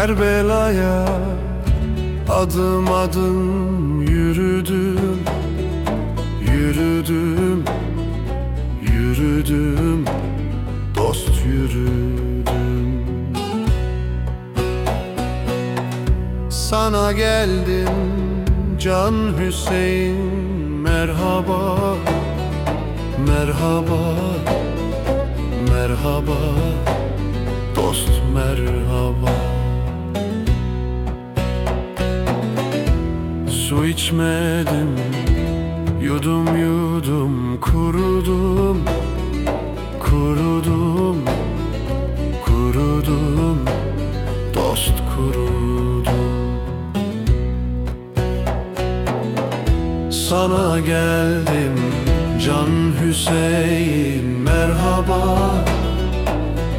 Kerbela'ya adım adım yürüdüm Yürüdüm, yürüdüm, dost yürüdüm. Sana geldim Can Hüseyin merhaba Merhaba, Su içmedim, yudum yudum kurudum Kurudum, kurudum, dost kurudum. Sana geldim Can Hüseyin merhaba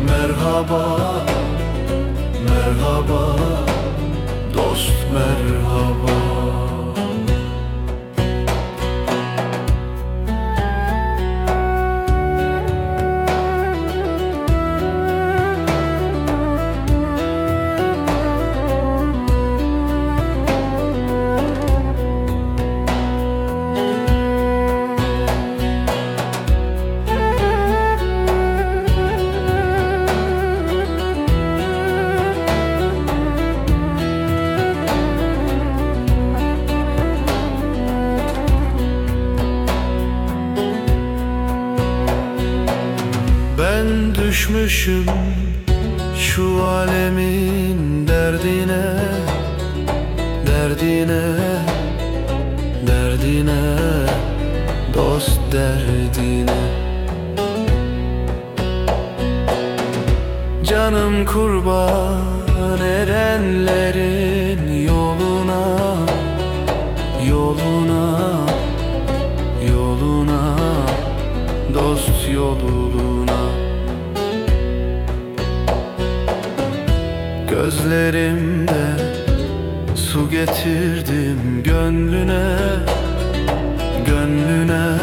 Merhaba Merhaba Dost merhaba düşmüşüm şu alemin derdine Derdine, derdine, dost derdine. Canım kurban erenlerin yoluna Yoluna, yoluna, dost yoluna Gözlerimde su getirdim gönlüne Gönlüne,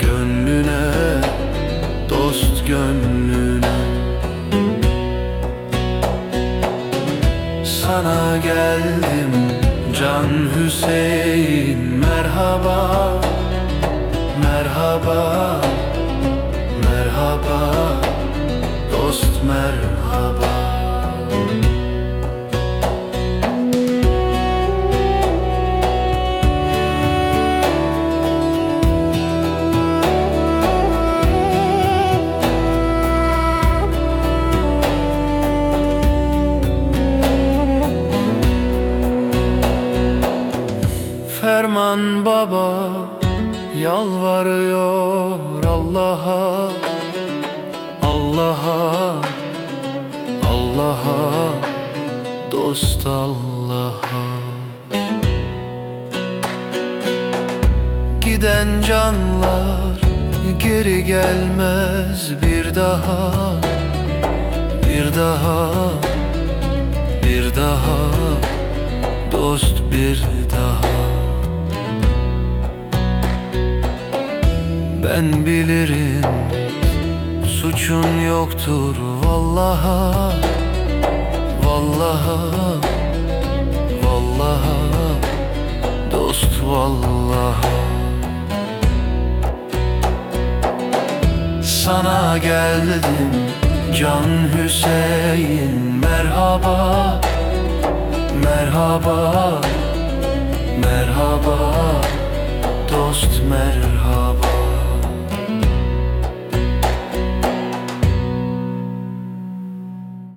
gönlüne, dost gönlüne. Sana geldim Can Hüseyin merhaba Merhaba Ferman baba yalvarıyor Allah'a Allah'a Allah'a dost Allah'a. Giden canlar geri gelmez bir daha Bir daha bir daha dost bir daha Ben bilirim. Suçun yoktur vallaha Vallaha Vallaha. Dost vallaha. Sana geldim Can Hüseyin merhaba Merhaba Merhaba. Dost merhaba